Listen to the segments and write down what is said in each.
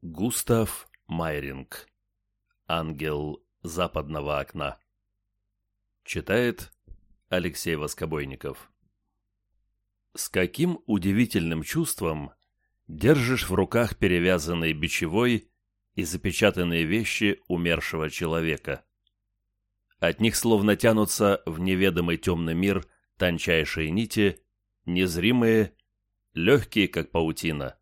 Густав Майринг. Ангел западного окна. Читает Алексей Воскобойников. С каким удивительным чувством держишь в руках перевязанные бичевой и запечатанные вещи умершего человека? От них словно тянутся в неведомый темный мир тончайшие нити, незримые, легкие, как паутина.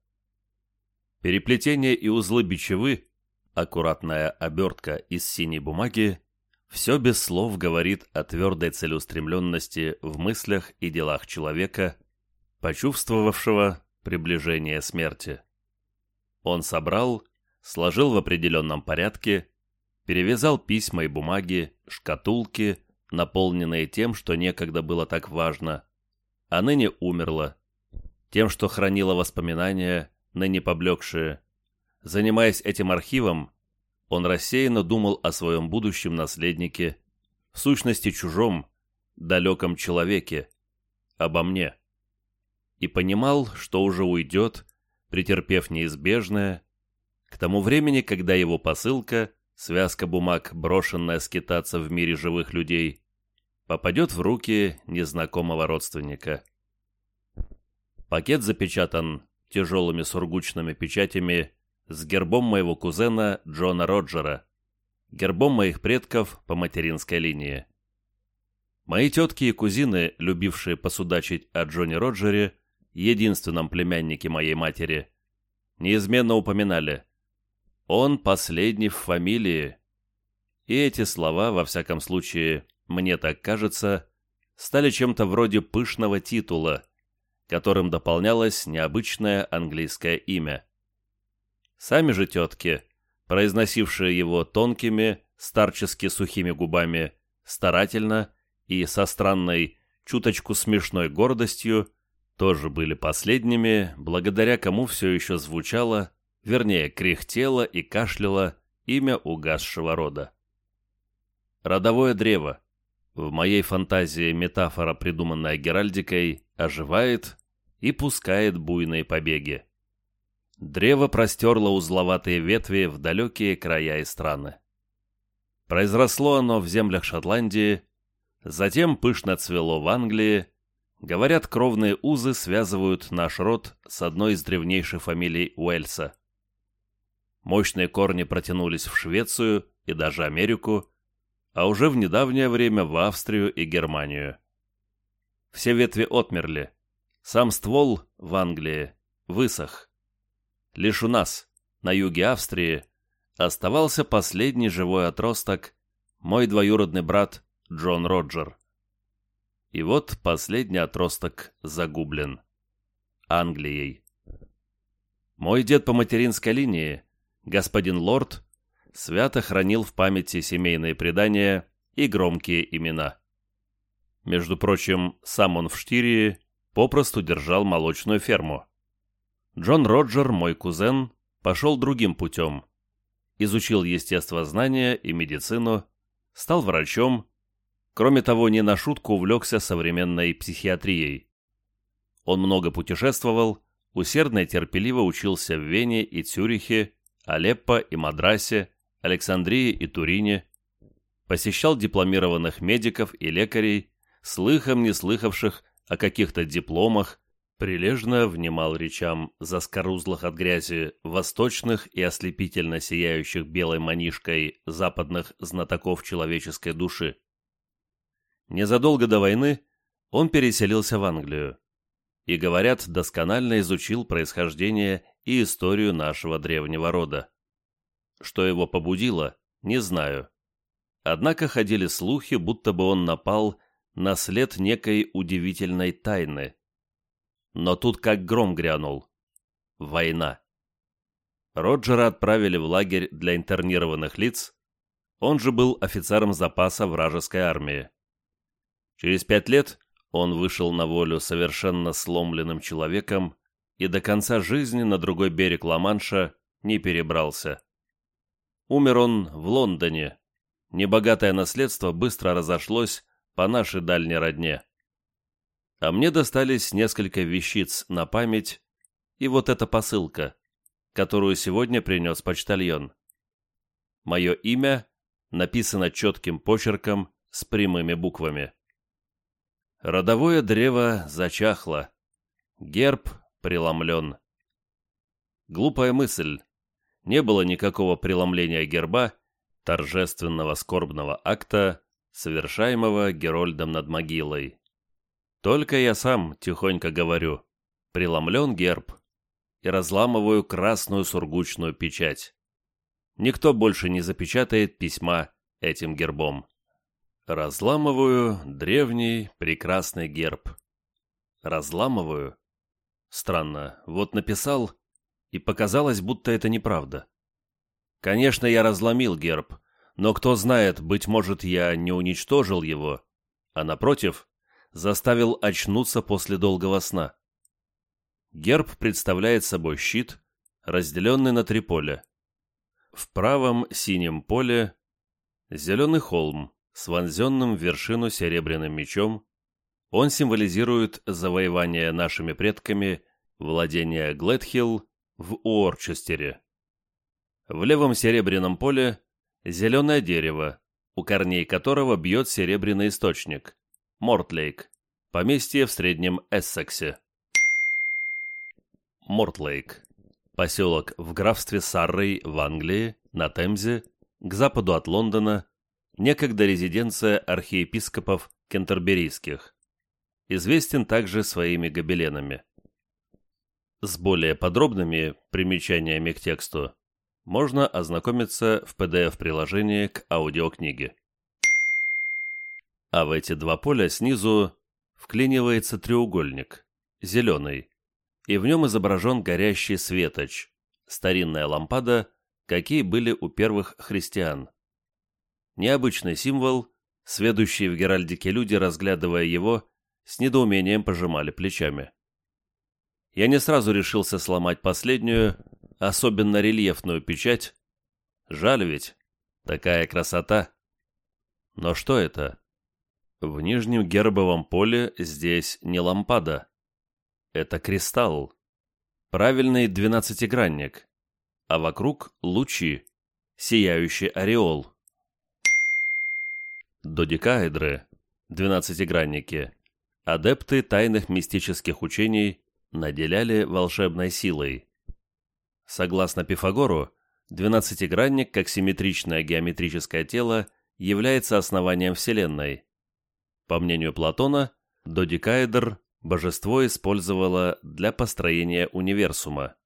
Переплетение и узлы бичевы, аккуратная обертка из синей бумаги, все без слов говорит о твердой целеустремленности в мыслях и делах человека, почувствовавшего приближение смерти. Он собрал, сложил в определенном порядке, перевязал письма и бумаги, шкатулки, наполненные тем, что некогда было так важно, а ныне умерло, тем, что хранило воспоминания, ныне поблекшие. Занимаясь этим архивом, он рассеянно думал о своем будущем наследнике, в сущности чужом, далеком человеке, обо мне. И понимал, что уже уйдет, претерпев неизбежное, к тому времени, когда его посылка, связка бумаг, брошенная скитаться в мире живых людей, попадет в руки незнакомого родственника. Пакет запечатан тяжелыми сургучными печатями с гербом моего кузена Джона Роджера, гербом моих предков по материнской линии. Мои тетки и кузины, любившие посудачить о Джоне Роджере, единственном племяннике моей матери, неизменно упоминали «Он последний в фамилии». И эти слова, во всяком случае, мне так кажется, стали чем-то вроде пышного титула – которым дополнялось необычное английское имя. Сами же тетки, произносившие его тонкими, старчески сухими губами, старательно и со странной, чуточку смешной гордостью, тоже были последними, благодаря кому все еще звучало, вернее, кряхтело и кашляло имя угасшего рода. Родовое древо. В моей фантазии метафора, придуманная Геральдикой, оживает и пускает буйные побеги. Древо простерло узловатые ветви в далекие края и страны. Произросло оно в землях Шотландии, затем пышно цвело в Англии, говорят, кровные узы связывают наш род с одной из древнейших фамилий Уэльса. Мощные корни протянулись в Швецию и даже Америку, а уже в недавнее время в Австрию и Германию. Все ветви отмерли, сам ствол в Англии высох. Лишь у нас, на юге Австрии, оставался последний живой отросток, мой двоюродный брат Джон Роджер. И вот последний отросток загублен. Англией. Мой дед по материнской линии, господин Лорд, свято хранил в памяти семейные предания и громкие имена. Между прочим, сам он в Штирии попросту держал молочную ферму. Джон Роджер, мой кузен, пошел другим путем. Изучил естествознание и медицину, стал врачом, кроме того, не на шутку увлекся современной психиатрией. Он много путешествовал, усердно и терпеливо учился в Вене и Цюрихе, Алеппо и Мадрасе, Александрии и Турине, посещал дипломированных медиков и лекарей, слыхом не слыхавших о каких-то дипломах, прилежно внимал речам заскорузлых от грязи восточных и ослепительно сияющих белой манишкой западных знатоков человеческой души. Незадолго до войны он переселился в Англию и, говорят, досконально изучил происхождение и историю нашего древнего рода. Что его побудило, не знаю. Однако ходили слухи, будто бы он напал на след некой удивительной тайны. Но тут как гром грянул. Война. Роджера отправили в лагерь для интернированных лиц, он же был офицером запаса вражеской армии. Через пять лет он вышел на волю совершенно сломленным человеком и до конца жизни на другой берег Ла-Манша не перебрался. Умер он в Лондоне. Небогатое наследство быстро разошлось по нашей дальней родне. А мне достались несколько вещиц на память, и вот эта посылка, которую сегодня принес почтальон. Мое имя написано четким почерком с прямыми буквами. Родовое древо зачахло, герб преломлен. Глупая мысль. Не было никакого преломления герба, торжественного скорбного акта, совершаемого Герольдом над могилой. Только я сам тихонько говорю «преломлен герб» и разламываю красную сургучную печать. Никто больше не запечатает письма этим гербом. Разламываю древний прекрасный герб. Разламываю. Странно, вот написал, и показалось, будто это неправда. Конечно, я разломил герб, но кто знает, быть может, я не уничтожил его, а, напротив, заставил очнуться после долгого сна. Герб представляет собой щит, разделенный на три поля. В правом синем поле зеленый холм с вонзенным в вершину серебряным мечом. Он символизирует завоевание нашими предками владения Глэдхилл в Уорчестере. В левом серебряном поле зеленое дерево, у корней которого бьет серебряный источник – Мортлейк, поместье в среднем Эссексе. Мортлейк – поселок в графстве Саррей в Англии, на Темзе, к западу от Лондона, некогда резиденция архиепископов кентерберийских. Известен также своими гобеленами. С более подробными примечаниями к тексту можно ознакомиться в PDF-приложении к аудиокниге. А в эти два поля снизу вклинивается треугольник, зеленый, и в нем изображен горящий светоч, старинная лампада, какие были у первых христиан. Необычный символ, сведущие в Геральдике люди, разглядывая его, с недоумением пожимали плечами я не сразу решился сломать последнюю, особенно рельефную печать. Жаль ведь, такая красота. Но что это? В нижнем гербовом поле здесь не лампада. Это кристалл. Правильный двенадцатигранник. А вокруг лучи, сияющий ореол. Додекаэдры, двенадцатигранники, адепты тайных мистических учений наделяли волшебной силой. Согласно Пифагору, двенадцатигранник, как симметричное геометрическое тело, является основанием Вселенной. По мнению Платона, додекаэдр божество использовало для построения универсума.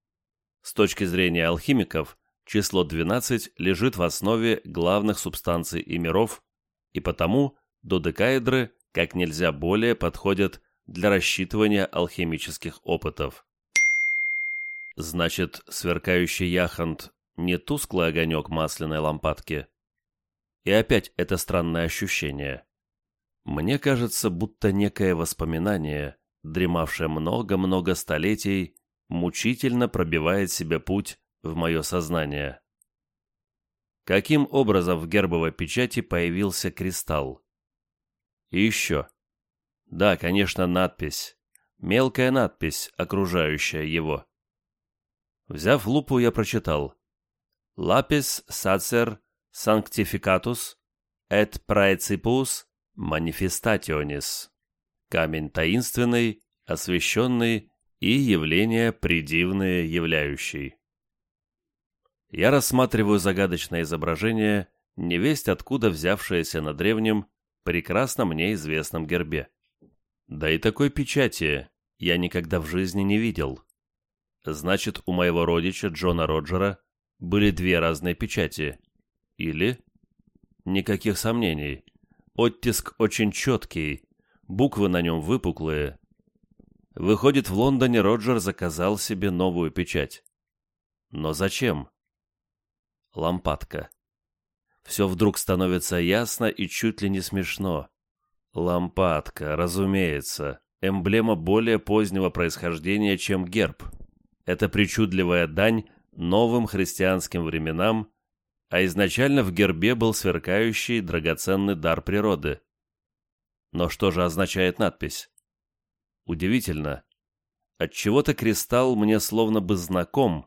С точки зрения алхимиков, число 12 лежит в основе главных субстанций и миров, и потому додекаэдры как нельзя более подходят для рассчитывания алхимических опытов. Значит, сверкающий яхонт не тусклый огонек масляной лампадки. И опять это странное ощущение. Мне кажется, будто некое воспоминание, дремавшее много-много столетий, мучительно пробивает себе путь в мое сознание. Каким образом в гербовой печати появился кристалл? И еще. Да, конечно, надпись. Мелкая надпись, окружающая его. Взяв лупу, я прочитал. «Lapis sacer sanctificatus et praecipus manifestationis». Камень таинственный, освященный и явление придивное являющий. Я рассматриваю загадочное изображение, невесть откуда взявшееся на древнем, прекрасно мне известном гербе. Да и такой печати я никогда в жизни не видел. Значит, у моего родича Джона Роджера были две разные печати. Или... Никаких сомнений. Оттиск очень четкий, буквы на нем выпуклые. Выходит, в Лондоне Роджер заказал себе новую печать. Но зачем? Лампадка. Все вдруг становится ясно и чуть ли не смешно. Лампадка, разумеется, эмблема более позднего происхождения, чем герб. Это причудливая дань новым христианским временам, а изначально в гербе был сверкающий драгоценный дар природы. Но что же означает надпись? Удивительно. Отчего-то кристалл мне словно бы знаком,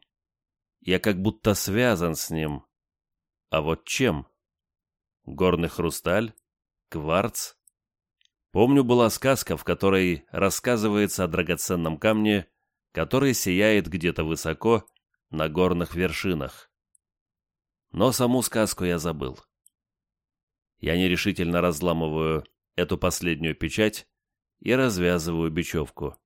я как будто связан с ним. А вот чем? Горный хрусталь? Кварц? Помню, была сказка, в которой рассказывается о драгоценном камне, который сияет где-то высоко на горных вершинах. Но саму сказку я забыл. Я нерешительно разламываю эту последнюю печать и развязываю бечевку.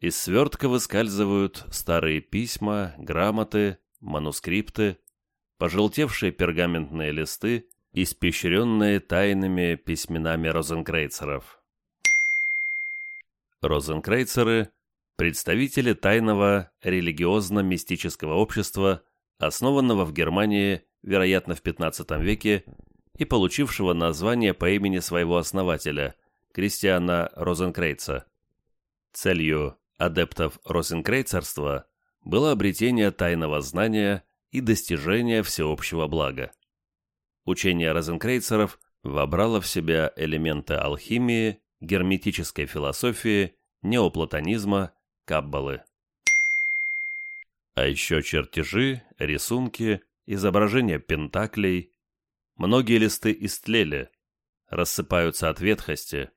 Из свертка выскальзывают старые письма, грамоты, манускрипты, пожелтевшие пергаментные листы, испещренные тайными письменами розенкрейцеров. Розенкрейцеры – представители тайного религиозно-мистического общества, основанного в Германии, вероятно, в XV веке, и получившего название по имени своего основателя, Кристиана Розенкрейца. Целью адептов розенкрейцерства было обретение тайного знания и достижение всеобщего блага. Учение розенкрейцеров вобрало в себя элементы алхимии, герметической философии, неоплатонизма, каббалы. А еще чертежи, рисунки, изображения пентаклей. Многие листы истлели, рассыпаются от ветхости,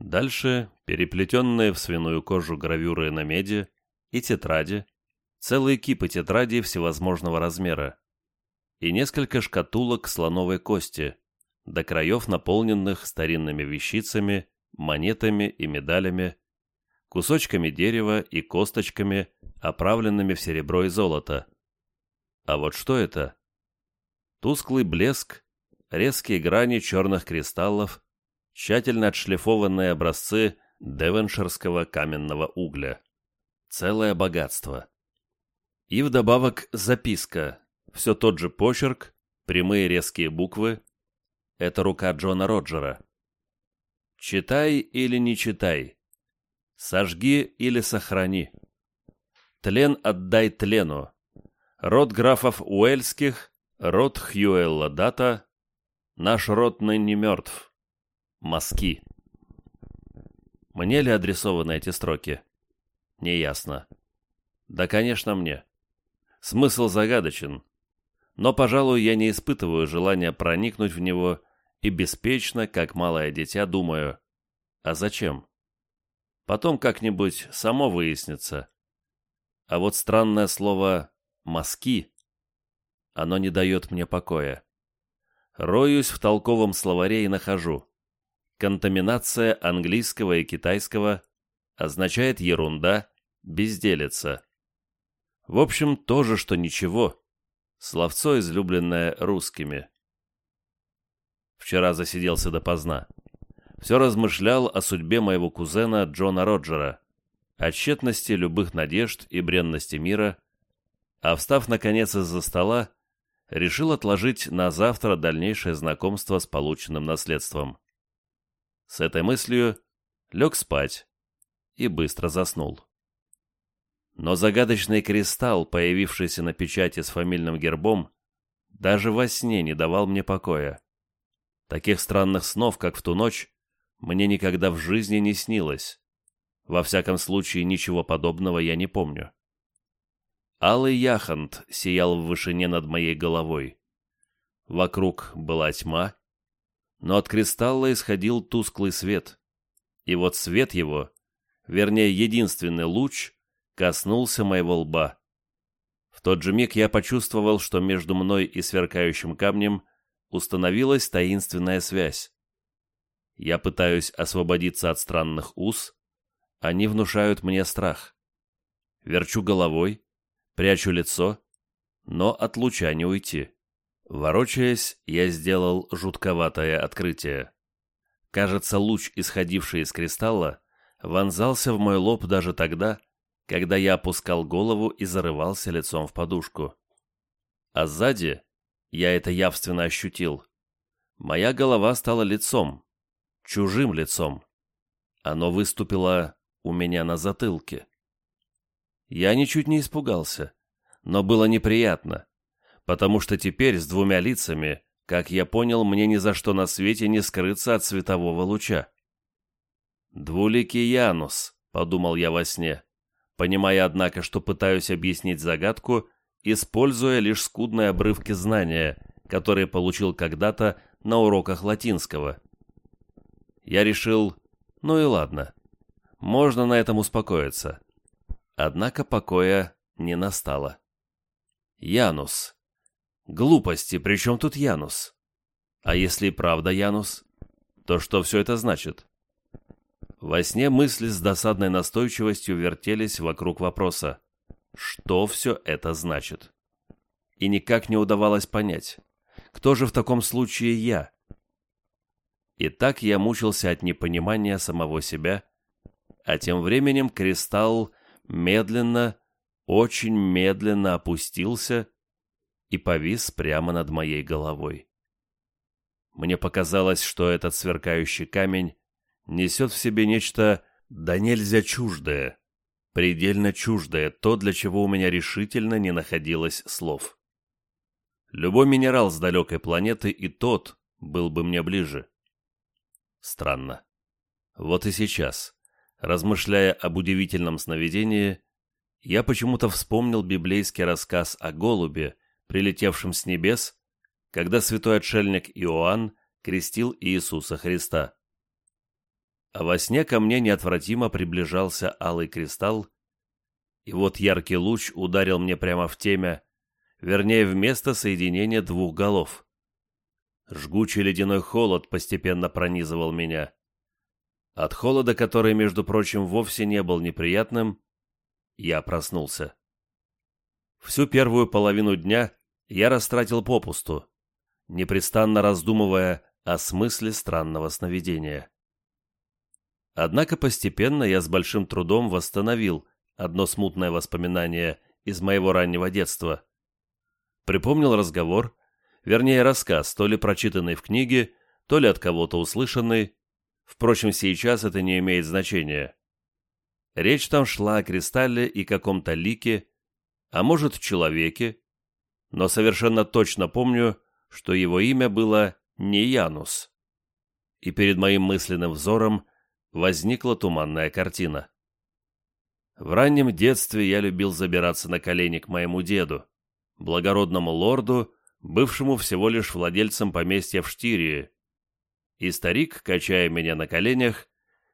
Дальше переплетенные в свиную кожу гравюры на меди и тетради, целые кипы тетрадей всевозможного размера и несколько шкатулок слоновой кости, до краев наполненных старинными вещицами, монетами и медалями, кусочками дерева и косточками, оправленными в серебро и золото. А вот что это? Тусклый блеск, резкие грани черных кристаллов, тщательно отшлифованные образцы девенширского каменного угля. Целое богатство. И вдобавок записка, все тот же почерк, прямые резкие буквы. Это рука Джона Роджера. Читай или не читай. Сожги или сохрани. Тлен отдай тлену. Род графов Уэльских, род Хьюэлла Дата, наш род ныне мертв. Мазки. Мне ли адресованы эти строки? Неясно. Да, конечно, мне. Смысл загадочен. Но, пожалуй, я не испытываю желания проникнуть в него и беспечно, как малое дитя, думаю, а зачем? Потом как-нибудь само выяснится. А вот странное слово «мазки» оно не дает мне покоя. Роюсь в толковом словаре и нахожу. Контаминация английского и китайского означает ерунда, безделица. В общем, то же, что ничего. Словцо, излюбленное русскими. Вчера засиделся допоздна. Все размышлял о судьбе моего кузена Джона Роджера, о тщетности любых надежд и бренности мира, а встав, наконец, из-за стола, решил отложить на завтра дальнейшее знакомство с полученным наследством. С этой мыслью лег спать и быстро заснул. Но загадочный кристалл, появившийся на печати с фамильным гербом, даже во сне не давал мне покоя. Таких странных снов, как в ту ночь, мне никогда в жизни не снилось. Во всяком случае, ничего подобного я не помню. Алый яхонт сиял в вышине над моей головой. Вокруг была тьма, но от кристалла исходил тусклый свет. И вот свет его, вернее, единственный луч, коснулся моего лба. В тот же миг я почувствовал, что между мной и сверкающим камнем установилась таинственная связь. Я пытаюсь освободиться от странных уз, они внушают мне страх. Верчу головой, прячу лицо, но от луча не уйти. Ворочаясь, я сделал жутковатое открытие. Кажется, луч, исходивший из кристалла, вонзался в мой лоб даже тогда, когда я опускал голову и зарывался лицом в подушку. А сзади, я это явственно ощутил, моя голова стала лицом, чужим лицом. Оно выступило у меня на затылке. Я ничуть не испугался, но было неприятно потому что теперь с двумя лицами, как я понял, мне ни за что на свете не скрыться от светового луча. «Двуликий Янус», — подумал я во сне, понимая, однако, что пытаюсь объяснить загадку, используя лишь скудные обрывки знания, которые получил когда-то на уроках латинского. Я решил, ну и ладно, можно на этом успокоиться. Однако покоя не настало. Янус. Глупости, при чем тут Янус? А если и правда Янус, то что все это значит? Во сне мысли с досадной настойчивостью вертелись вокруг вопроса, что все это значит? И никак не удавалось понять, кто же в таком случае я? И так я мучился от непонимания самого себя, а тем временем кристалл медленно, очень медленно опустился и повис прямо над моей головой. Мне показалось, что этот сверкающий камень несет в себе нечто да нельзя чуждое, предельно чуждое, то, для чего у меня решительно не находилось слов. Любой минерал с далекой планеты и тот был бы мне ближе. Странно. Вот и сейчас, размышляя об удивительном сновидении, я почему-то вспомнил библейский рассказ о голубе, прилетевшем с небес, когда святой отшельник Иоанн крестил Иисуса Христа. А во сне ко мне неотвратимо приближался алый кристалл, и вот яркий луч ударил мне прямо в темя, вернее, в место соединения двух голов. Жгучий ледяной холод постепенно пронизывал меня. От холода, который, между прочим, вовсе не был неприятным, я проснулся. Всю первую половину дня я растратил попусту, непрестанно раздумывая о смысле странного сновидения. Однако постепенно я с большим трудом восстановил одно смутное воспоминание из моего раннего детства. Припомнил разговор, вернее рассказ, то ли прочитанный в книге, то ли от кого-то услышанный. Впрочем, сейчас это не имеет значения. Речь там шла о кристалле и каком-то лике, а может, человеке, но совершенно точно помню, что его имя было не Янус. И перед моим мысленным взором возникла туманная картина. В раннем детстве я любил забираться на колени к моему деду, благородному лорду, бывшему всего лишь владельцем поместья в Штирии. И старик, качая меня на коленях,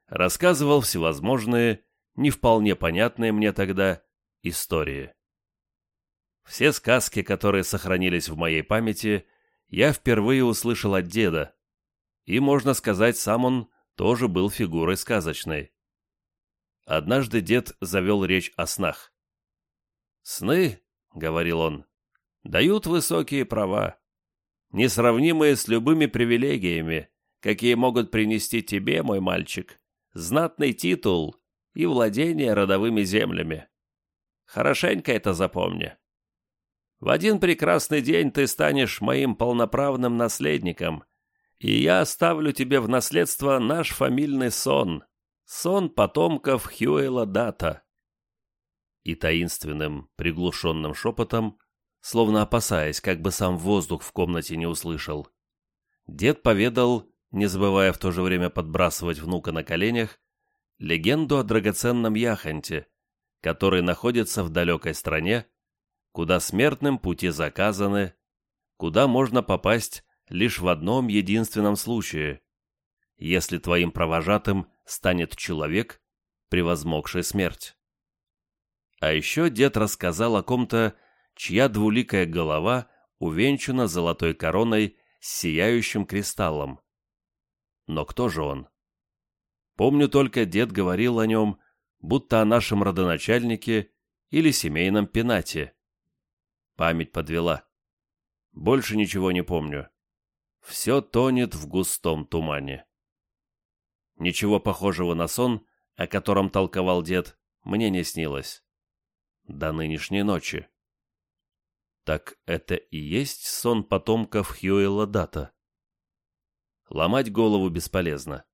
рассказывал всевозможные, не вполне понятные мне тогда, истории. Все сказки, которые сохранились в моей памяти, я впервые услышал от деда, и, можно сказать, сам он тоже был фигурой сказочной. Однажды дед завел речь о снах. «Сны, — говорил он, — дают высокие права, несравнимые с любыми привилегиями, какие могут принести тебе, мой мальчик, знатный титул и владение родовыми землями. Хорошенько это запомни. В один прекрасный день ты станешь моим полноправным наследником — и я оставлю тебе в наследство наш фамильный сон, сон потомков Хьюэла Дата». И таинственным, приглушенным шепотом, словно опасаясь, как бы сам воздух в комнате не услышал, дед поведал, не забывая в то же время подбрасывать внука на коленях, легенду о драгоценном яхонте, который находится в далекой стране, куда смертным пути заказаны, куда можно попасть лишь в одном единственном случае, если твоим провожатым станет человек, превозмогший смерть. А еще дед рассказал о ком-то, чья двуликая голова увенчана золотой короной с сияющим кристаллом. Но кто же он? Помню только, дед говорил о нем, будто о нашем родоначальнике или семейном пенате. Память подвела. Больше ничего не помню все тонет в густом тумане. Ничего похожего на сон, о котором толковал дед, мне не снилось. До нынешней ночи. Так это и есть сон потомков Хьюэла Дата. Ломать голову бесполезно.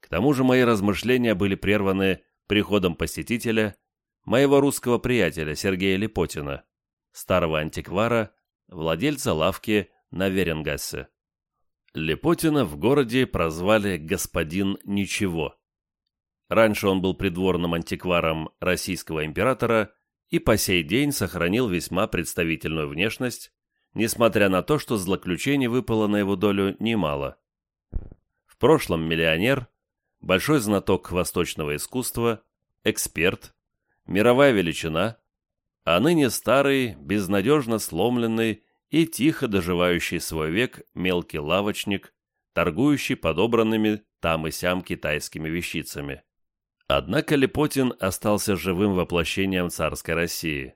К тому же мои размышления были прерваны приходом посетителя, моего русского приятеля Сергея Липотина, старого антиквара, владельца лавки на Веренгассе. Лепотина в городе прозвали «господин ничего». Раньше он был придворным антикваром российского императора и по сей день сохранил весьма представительную внешность, несмотря на то, что злоключений выпало на его долю немало. В прошлом миллионер, большой знаток восточного искусства, эксперт, мировая величина, а ныне старый, безнадежно сломленный и тихо доживающий свой век мелкий лавочник, торгующий подобранными там и сям китайскими вещицами. Однако Лепотин остался живым воплощением царской России.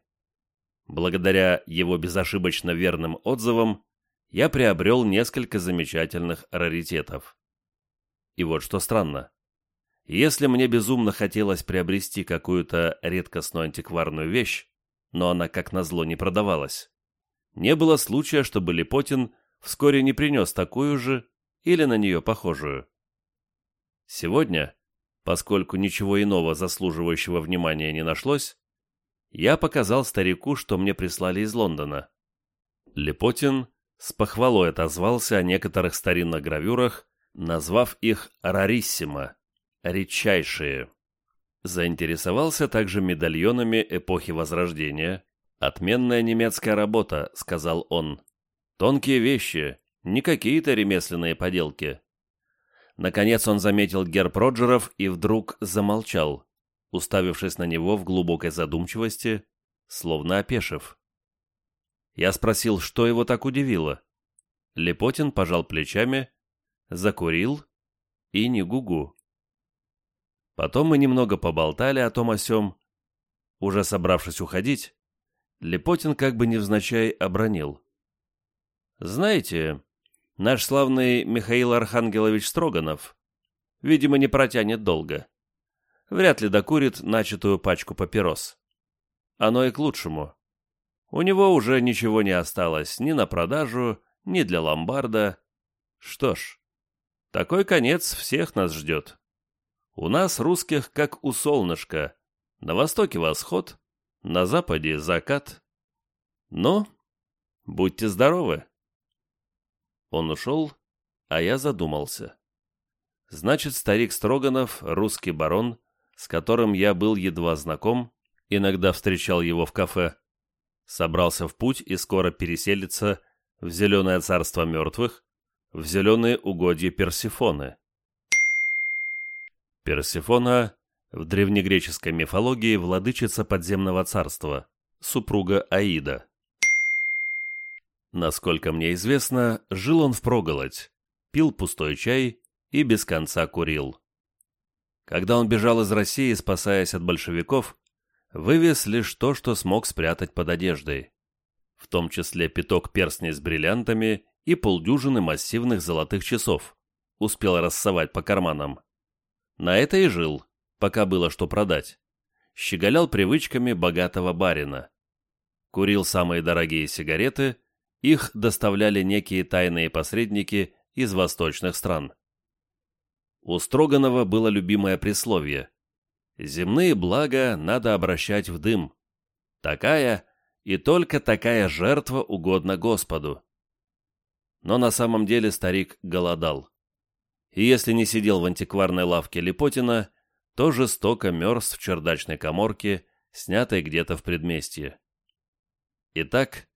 Благодаря его безошибочно верным отзывам я приобрел несколько замечательных раритетов. И вот что странно. Если мне безумно хотелось приобрести какую-то редкостную антикварную вещь, но она как назло не продавалась, не было случая, чтобы Лепотин вскоре не принес такую же или на нее похожую. Сегодня, поскольку ничего иного заслуживающего внимания не нашлось, я показал старику, что мне прислали из Лондона. Лепотин с похвалой отозвался о некоторых старинных гравюрах, назвав их «рариссимо» — «редчайшие». Заинтересовался также медальонами эпохи Возрождения. «Отменная немецкая работа», — сказал он. «Тонкие вещи, не какие-то ремесленные поделки». Наконец он заметил герб Роджеров и вдруг замолчал уставившись на него в глубокой задумчивости, словно опешив. Я спросил, что его так удивило. Лепотин пожал плечами, закурил и не гугу. Потом мы немного поболтали о том о сём. Уже собравшись уходить, Лепотин как бы невзначай обронил. «Знаете, наш славный Михаил Архангелович Строганов, видимо, не протянет долго вряд ли докурит начатую пачку папирос. Оно и к лучшему. У него уже ничего не осталось ни на продажу, ни для ломбарда. Что ж, такой конец всех нас ждет. У нас, русских, как у солнышка. На востоке восход, на западе закат. Но будьте здоровы. Он ушел, а я задумался. Значит, старик Строганов, русский барон, с которым я был едва знаком, иногда встречал его в кафе, собрался в путь и скоро переселится в зеленое царство мертвых, в зеленые угодья Персифоны. Персифона в древнегреческой мифологии владычица подземного царства, супруга Аида. Насколько мне известно, жил он впроголодь, пил пустой чай и без конца курил. Когда он бежал из России, спасаясь от большевиков, вывез лишь то, что смог спрятать под одеждой, в том числе пяток перстней с бриллиантами и полдюжины массивных золотых часов, успел рассовать по карманам. На это и жил, пока было что продать. Щеголял привычками богатого барина. Курил самые дорогие сигареты, их доставляли некие тайные посредники из восточных стран. У Строганова было любимое присловие «Земные блага надо обращать в дым. Такая и только такая жертва угодна Господу». Но на самом деле старик голодал. И если не сидел в антикварной лавке Липотина, то жестоко мерз в чердачной коморке, снятой где-то в предместье. Итак,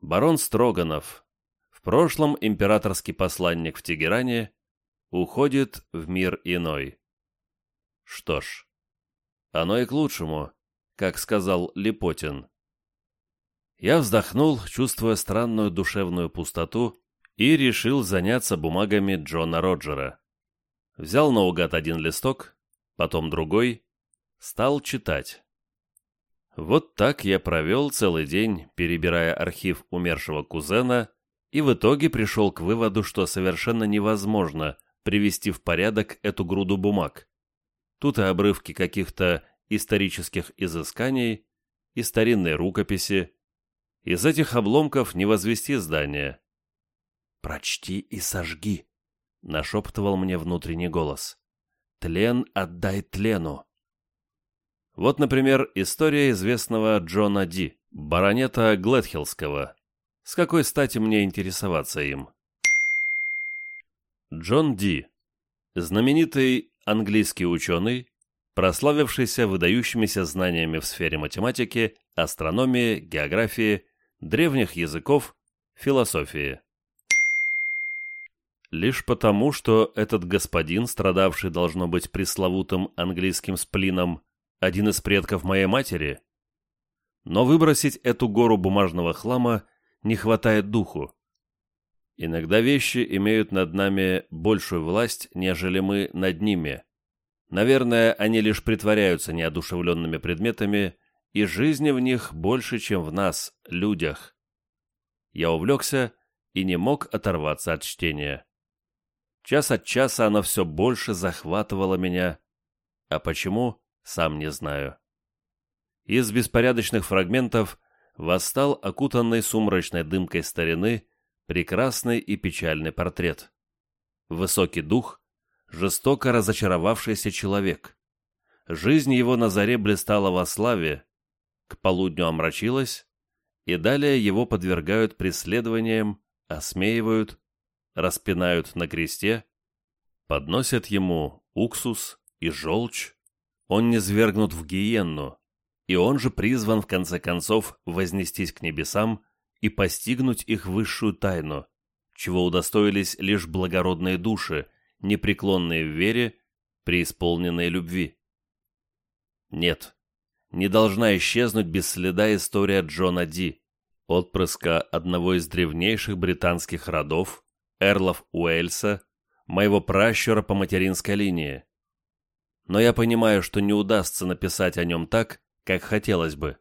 барон Строганов, в прошлом императорский посланник в Тегеране, уходит в мир иной. Что ж, оно и к лучшему, как сказал Липотин. Я вздохнул, чувствуя странную душевную пустоту, и решил заняться бумагами Джона Роджера. Взял наугад один листок, потом другой, стал читать. Вот так я провел целый день, перебирая архив умершего кузена, и в итоге пришел к выводу, что совершенно невозможно – привести в порядок эту груду бумаг. Тут и обрывки каких-то исторических изысканий, и старинные рукописи. Из этих обломков не возвести здание. «Прочти и сожги», — нашептывал мне внутренний голос. «Тлен отдай тлену». Вот, например, история известного Джона Ди, баронета Гледхиллского. С какой стати мне интересоваться им? Джон Ди, знаменитый английский ученый, прославившийся выдающимися знаниями в сфере математики, астрономии, географии, древних языков, философии. Лишь потому, что этот господин, страдавший, должно быть, пресловутым английским сплином, один из предков моей матери. Но выбросить эту гору бумажного хлама не хватает духу. Иногда вещи имеют над нами большую власть, нежели мы над ними. Наверное, они лишь притворяются неодушевленными предметами, и жизни в них больше, чем в нас, людях. Я увлекся и не мог оторваться от чтения. Час от часа она все больше захватывала меня. А почему, сам не знаю. Из беспорядочных фрагментов восстал окутанный сумрачной дымкой старины прекрасный и печальный портрет. Высокий дух, жестоко разочаровавшийся человек. Жизнь его на заре блистала во славе, к полудню омрачилась, и далее его подвергают преследованиям, осмеивают, распинают на кресте, подносят ему уксус и желчь, он не свергнут в гиенну, и он же призван в конце концов вознестись к небесам и постигнуть их высшую тайну, чего удостоились лишь благородные души, непреклонные в вере, преисполненные любви. Нет, не должна исчезнуть без следа история Джона Ди, отпрыска одного из древнейших британских родов, эрлов Уэльса, моего пращура по материнской линии. Но я понимаю, что не удастся написать о нем так, как хотелось бы.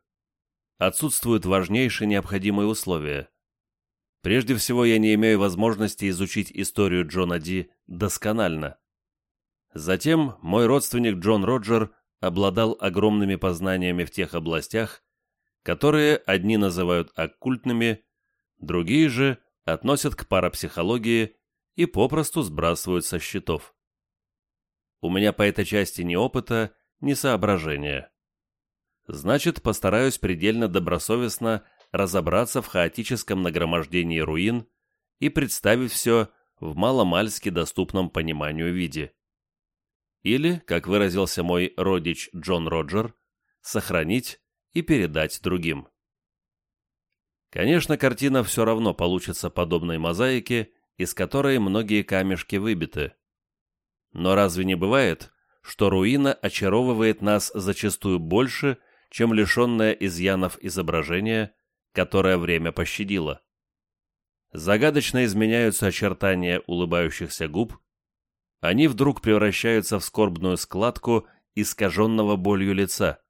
Отсутствуют важнейшие необходимые условия. Прежде всего, я не имею возможности изучить историю Джона Ди досконально. Затем, мой родственник Джон Роджер обладал огромными познаниями в тех областях, которые одни называют оккультными, другие же относят к парапсихологии и попросту сбрасывают со счетов. У меня по этой части ни опыта, ни соображения. Значит, постараюсь предельно добросовестно разобраться в хаотическом нагромождении руин и представить все в маломальски доступном пониманию виде. Или, как выразился мой родич Джон Роджер, сохранить и передать другим. Конечно, картина все равно получится подобной мозаике, из которой многие камешки выбиты. Но разве не бывает, что руина очаровывает нас зачастую больше, чем лишенное изъянов изображение, которое время пощадило? Загадочно изменяются очертания улыбающихся губ, они вдруг превращаются в скорбную складку искаженного болью лица.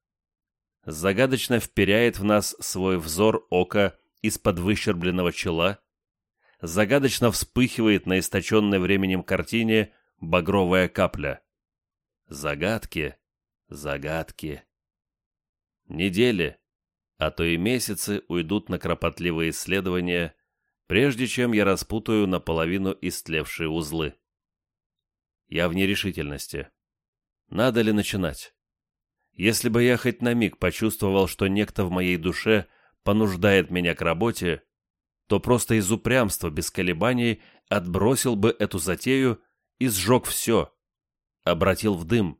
Загадочно вперяет в нас свой взор ока из-под выщербленного чела, загадочно вспыхивает на источенной временем картине багровая капля. Загадки, загадки. Недели, а то и месяцы уйдут на кропотливые исследования, прежде чем я распутаю наполовину истлевшие узлы. Я в нерешительности. Надо ли начинать? Если бы я хоть на миг почувствовал, что некто в моей душе понуждает меня к работе, то просто из упрямства, без колебаний, отбросил бы эту затею и сжег все, обратил в дым,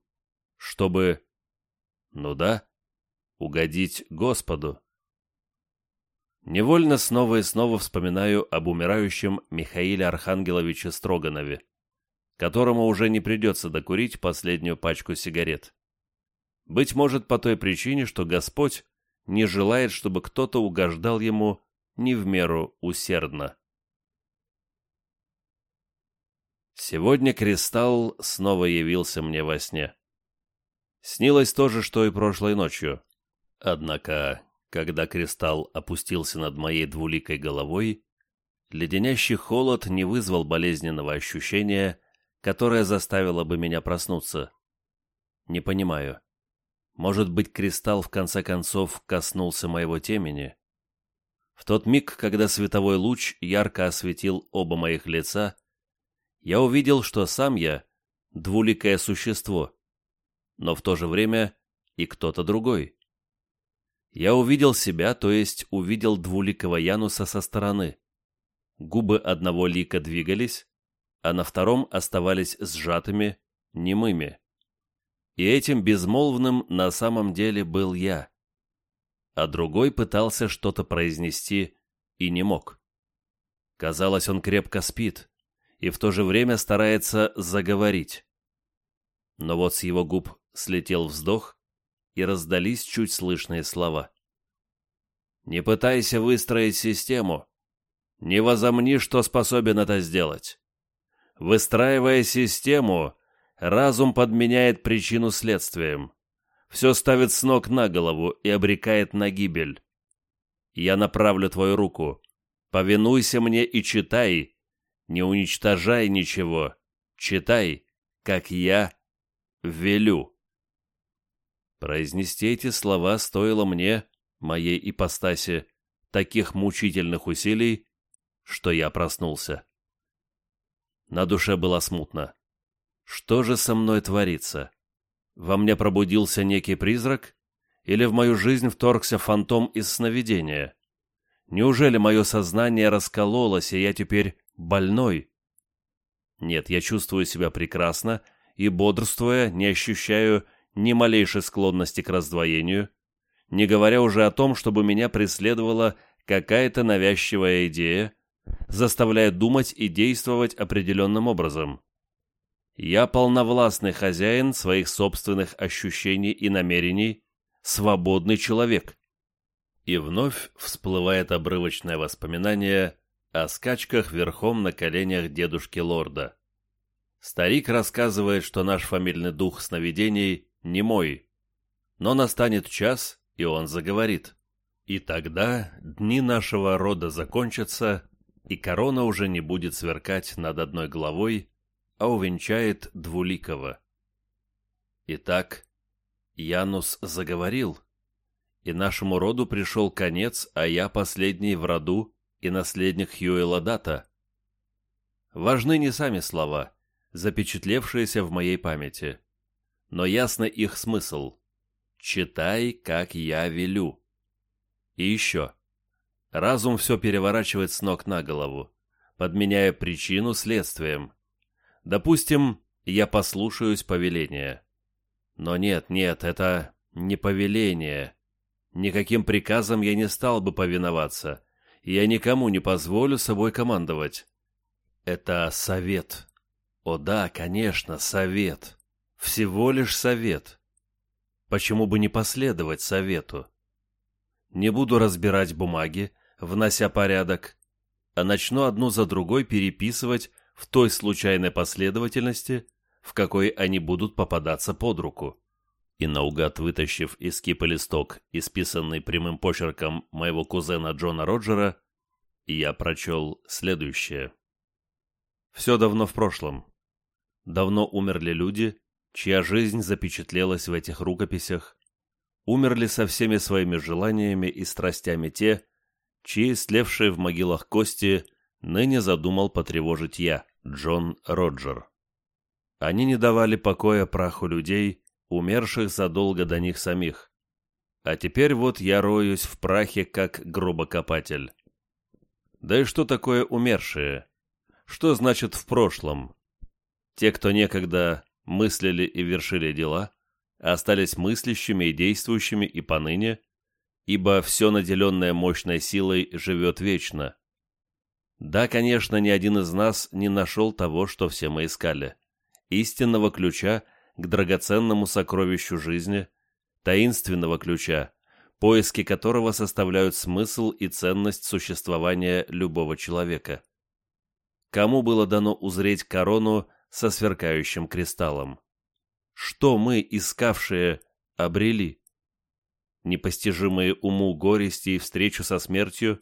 чтобы, ну да, угодить Господу. Невольно снова и снова вспоминаю об умирающем Михаиле Архангеловиче Строганове которому уже не придется докурить последнюю пачку сигарет. Быть может, по той причине, что Господь не желает, чтобы кто-то угождал ему не в меру усердно. Сегодня кристалл снова явился мне во сне. Снилось то же, что и прошлой ночью. Однако, когда кристалл опустился над моей двуликой головой, леденящий холод не вызвал болезненного ощущения, которая заставила бы меня проснуться. Не понимаю. Может быть, кристалл в конце концов коснулся моего темени? В тот миг, когда световой луч ярко осветил оба моих лица, я увидел, что сам я — двуликое существо, но в то же время и кто-то другой. Я увидел себя, то есть увидел двуликого Януса со стороны. Губы одного лика двигались, а на втором оставались сжатыми, немыми. И этим безмолвным на самом деле был я. А другой пытался что-то произнести и не мог. Казалось, он крепко спит и в то же время старается заговорить. Но вот с его губ слетел вздох, и раздались чуть слышные слова. «Не пытайся выстроить систему. Не возомни, что способен это сделать. Выстраивая систему, разум подменяет причину следствием. Все ставит с ног на голову и обрекает на гибель. Я направлю твою руку. Повинуйся мне и читай. Не уничтожай ничего. Читай, как я велю. Произнести эти слова стоило мне, моей ипостаси, таких мучительных усилий, что я проснулся. На душе было смутно. Что же со мной творится? Во мне пробудился некий призрак? Или в мою жизнь вторгся фантом из сновидения? Неужели мое сознание раскололось, и я теперь больной? Нет, я чувствую себя прекрасно, и, бодрствуя, не ощущаю ни малейшей склонности к раздвоению, не говоря уже о том, чтобы меня преследовала какая-то навязчивая идея, заставляя думать и действовать определенным образом. Я полновластный хозяин своих собственных ощущений и намерений, свободный человек. И вновь всплывает обрывочное воспоминание о скачках верхом на коленях дедушки лорда. Старик рассказывает, что наш фамильный дух сновидений не мой, но настанет час, и он заговорит. И тогда дни нашего рода закончатся, и корона уже не будет сверкать над одной головой, а увенчает двуликого. Итак, Янус заговорил, и нашему роду пришел конец, а я последний в роду и наследник Хьюэла Дата. Важны не сами слова, запечатлевшиеся в моей памяти, но ясно их смысл. «Читай, как я велю». И еще. Разум все переворачивает с ног на голову, подменяя причину следствием. Допустим, я послушаюсь повеления. Но нет, нет, это не повеление. Никаким приказом я не стал бы повиноваться. Я никому не позволю собой командовать. Это совет. О да, конечно, совет. Всего лишь совет. Почему бы не последовать совету? Не буду разбирать бумаги, внося порядок, а начну одну за другой переписывать в той случайной последовательности, в какой они будут попадаться под руку. И наугад вытащив из кипа листок, исписанный прямым почерком моего кузена Джона Роджера, я прочел следующее. Все давно в прошлом. Давно умерли люди, чья жизнь запечатлелась в этих рукописях, умерли со всеми своими желаниями и страстями те, чьи слевшие в могилах кости ныне задумал потревожить я, Джон Роджер. Они не давали покоя праху людей, умерших задолго до них самих. А теперь вот я роюсь в прахе, как гробокопатель. Да и что такое умершие? Что значит в прошлом? Те, кто некогда мыслили и вершили дела, остались мыслящими и действующими и поныне, ибо все наделенное мощной силой живет вечно. Да, конечно, ни один из нас не нашел того, что все мы искали. Истинного ключа к драгоценному сокровищу жизни, таинственного ключа, поиски которого составляют смысл и ценность существования любого человека. Кому было дано узреть корону со сверкающим кристаллом? Что мы, искавшие, обрели? непостижимые уму горести и встречу со смертью,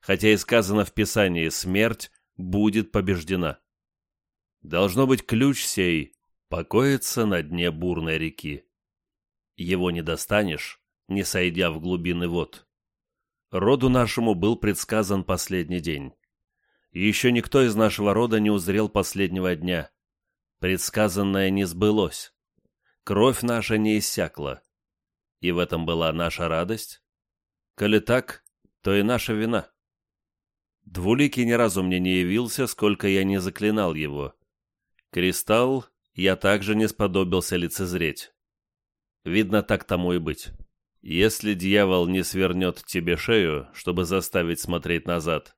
хотя и сказано в Писании «смерть будет побеждена». Должно быть, ключ сей покоится на дне бурной реки. Его не достанешь, не сойдя в глубины вод. Роду нашему был предсказан последний день. Еще никто из нашего рода не узрел последнего дня. Предсказанное не сбылось. Кровь наша не иссякла. И в этом была наша радость? Коли так, то и наша вина. Двуликий ни разу мне не явился, сколько я не заклинал его. Кристалл я также не сподобился лицезреть. Видно, так тому и быть. Если дьявол не свернет тебе шею, чтобы заставить смотреть назад,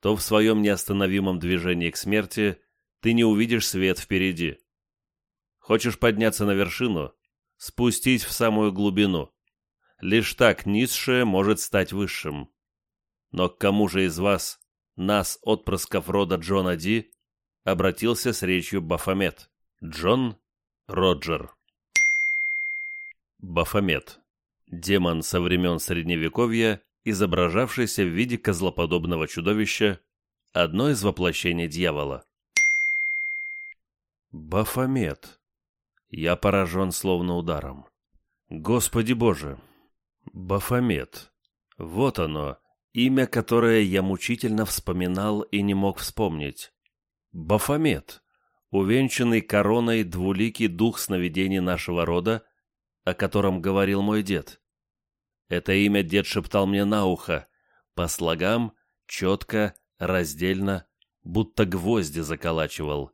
то в своем неостановимом движении к смерти ты не увидишь свет впереди. Хочешь подняться на вершину? Спустись в самую глубину. Лишь так низшее может стать высшим. Но к кому же из вас, нас, отпрысков рода Джона Ди, обратился с речью Бафомет? Джон Роджер. Бафомет. Демон со времен Средневековья, изображавшийся в виде козлоподобного чудовища, одно из воплощений дьявола. Бафомет. Я поражен словно ударом. Господи Боже! Бафомет. Вот оно, имя, которое я мучительно вспоминал и не мог вспомнить. Бафомет, увенчанный короной двуликий дух сновидений нашего рода, о котором говорил мой дед. Это имя дед шептал мне на ухо, по слогам, четко, раздельно, будто гвозди заколачивал.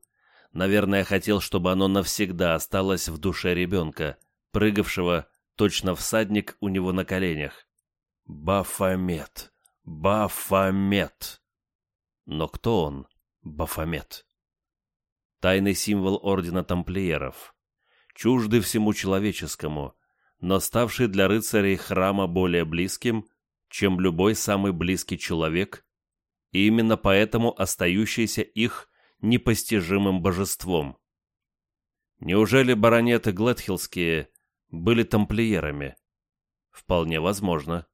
Наверное, хотел, чтобы оно навсегда осталось в душе ребенка, прыгавшего, точно всадник у него на коленях. Бафомет, Бафомет. Но кто он, Бафомет? Тайный символ ордена тамплиеров чужды всему человеческому, но ставший для рыцарей храма более близким, чем любой самый близкий человек, и именно поэтому остающийся их непостижимым божеством. Неужели баронеты Гледхиллские были тамплиерами? Вполне возможно.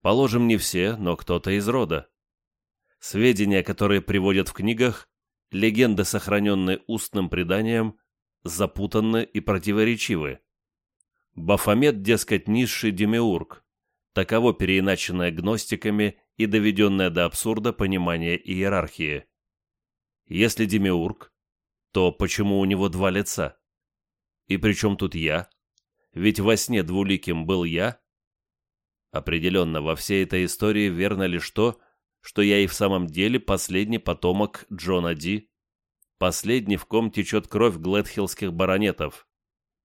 Положим, не все, но кто-то из рода. Сведения, которые приводят в книгах, легенды, сохраненные устным преданием, запутанны и противоречивы. Бафомет, дескать, низший демиург, таково переиначенное гностиками и доведенное до абсурда понимание иерархии. Если демиург, то почему у него два лица? И при чем тут я? Ведь во сне двуликим был я. Определенно, во всей этой истории верно лишь то, что я и в самом деле последний потомок Джона Ди, последний, в ком течет кровь гледхиллских баронетов,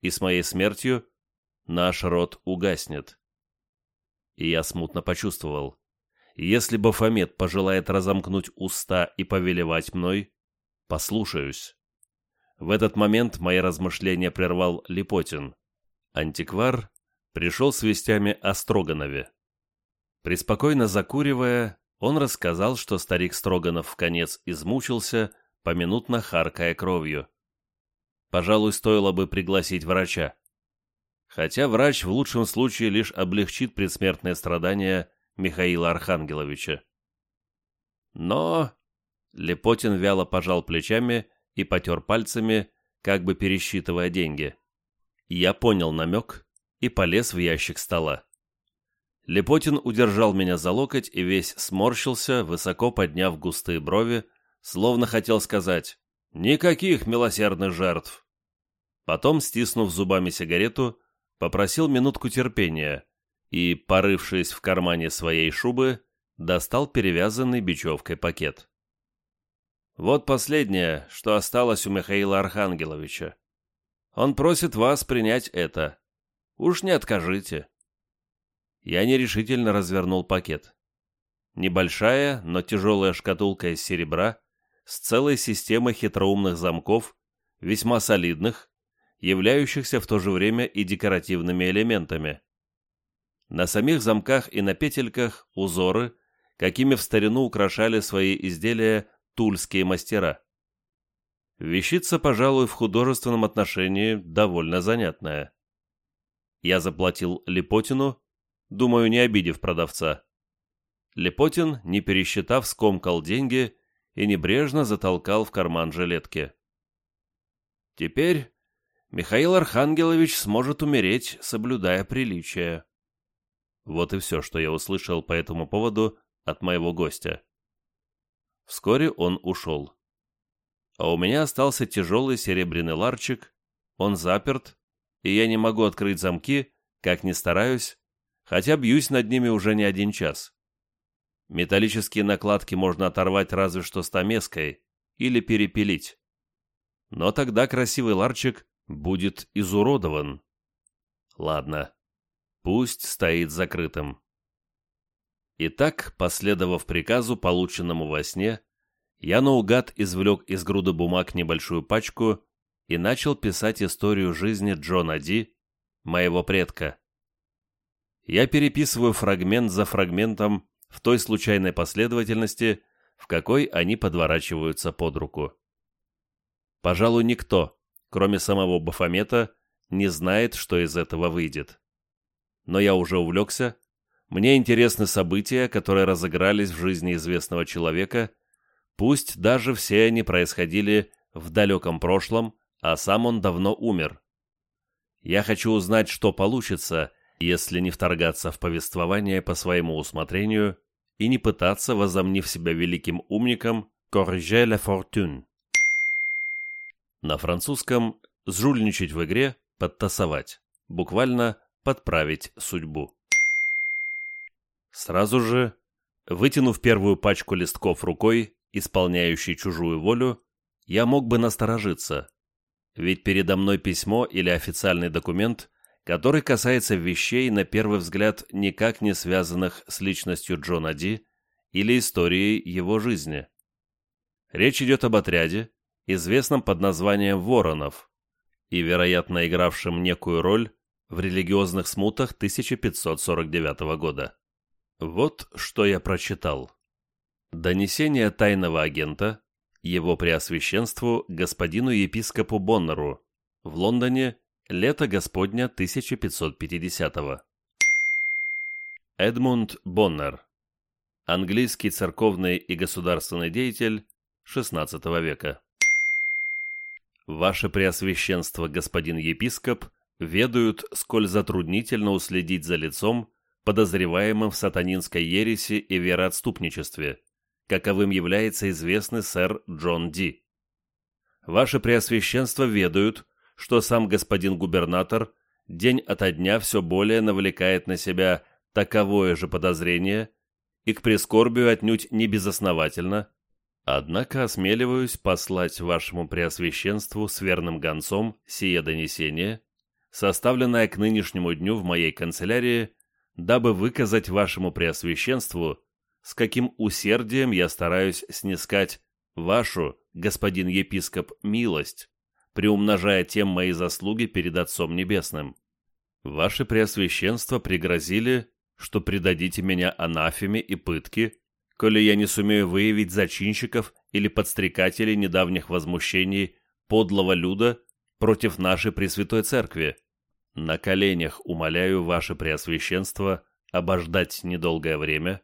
и с моей смертью наш род угаснет. И я смутно почувствовал, если Бафомет пожелает разомкнуть уста и повелевать мной, послушаюсь. В этот момент мои размышления прервал Липотин. Антиквар пришел с вестями о Строганове. Приспокойно закуривая, он рассказал, что старик Строганов в конец измучился, поминутно харкая кровью. Пожалуй, стоило бы пригласить врача. Хотя врач в лучшем случае лишь облегчит предсмертные страдания Михаила Архангеловича. Но... Лепотин вяло пожал плечами и потер пальцами, как бы пересчитывая деньги. Я понял намек и полез в ящик стола. Лепотин удержал меня за локоть и весь сморщился, высоко подняв густые брови, словно хотел сказать «Никаких милосердных жертв». Потом, стиснув зубами сигарету, попросил минутку терпения и, порывшись в кармане своей шубы, достал перевязанный бечевкой пакет. «Вот последнее, что осталось у Михаила Архангеловича. Он просит вас принять это. Уж не откажите». Я нерешительно развернул пакет. Небольшая, но тяжелая шкатулка из серебра с целой системой хитроумных замков, весьма солидных, являющихся в то же время и декоративными элементами. На самих замках и на петельках узоры, какими в старину украшали свои изделия тульские мастера. Вещица, пожалуй, в художественном отношении довольно занятная. Я заплатил Липотину, думаю, не обидев продавца. Липотин, не пересчитав, скомкал деньги и небрежно затолкал в карман жилетки. Теперь Михаил Архангелович сможет умереть, соблюдая приличие. Вот и все, что я услышал по этому поводу от моего гостя. Вскоре он ушел. А у меня остался тяжелый серебряный ларчик, он заперт, и я не могу открыть замки, как ни стараюсь, хотя бьюсь над ними уже не один час. Металлические накладки можно оторвать разве что стамеской или перепилить. Но тогда красивый ларчик будет изуродован. Ладно, пусть стоит закрытым. Итак, последовав приказу, полученному во сне, я наугад извлек из груды бумаг небольшую пачку и начал писать историю жизни Джона Ди, моего предка. Я переписываю фрагмент за фрагментом в той случайной последовательности, в какой они подворачиваются под руку. Пожалуй, никто, кроме самого Бафомета, не знает, что из этого выйдет. Но я уже увлекся, мне интересны события, которые разыгрались в жизни известного человека, пусть даже все они происходили в далеком прошлом, а сам он давно умер. Я хочу узнать, что получится, если не вторгаться в повествование по своему усмотрению и не пытаться, возомнив себя великим умником, corriger la fortune. На французском «сжульничать в игре» — подтасовать, буквально «подправить судьбу». Сразу же, вытянув первую пачку листков рукой, исполняющей чужую волю, я мог бы насторожиться, ведь передо мной письмо или официальный документ, который касается вещей, на первый взгляд, никак не связанных с личностью Джона Ди или историей его жизни. Речь идет об отряде, известном под названием «Воронов», и, вероятно, игравшем некую роль в религиозных смутах 1549 года. Вот что я прочитал. Донесение тайного агента, его преосвященству господину епископу Боннеру, в Лондоне, лето Господня 1550-го. Эдмунд Боннер, английский церковный и государственный деятель XVI века. Ваше Преосвященство, господин епископ, ведают, сколь затруднительно уследить за лицом, подозреваемым в сатанинской ереси и вероотступничестве, каковым является известный сэр Джон Ди. Ваше Преосвященство ведают, что сам господин губернатор день ото дня все более навлекает на себя таковое же подозрение и к прискорбию отнюдь не безосновательно, однако осмеливаюсь послать вашему Преосвященству с верным гонцом сие донесение, составленное к нынешнему дню в моей канцелярии дабы выказать вашему преосвященству, с каким усердием я стараюсь снискать вашу, господин епископ, милость, приумножая тем мои заслуги перед Отцом Небесным. Ваше Преосвященство пригрозили, что предадите меня анафеме и пытке, коли я не сумею выявить зачинщиков или подстрекателей недавних возмущений подлого люда против нашей Пресвятой Церкви. На коленях умоляю ваше преосвященство обождать недолгое время,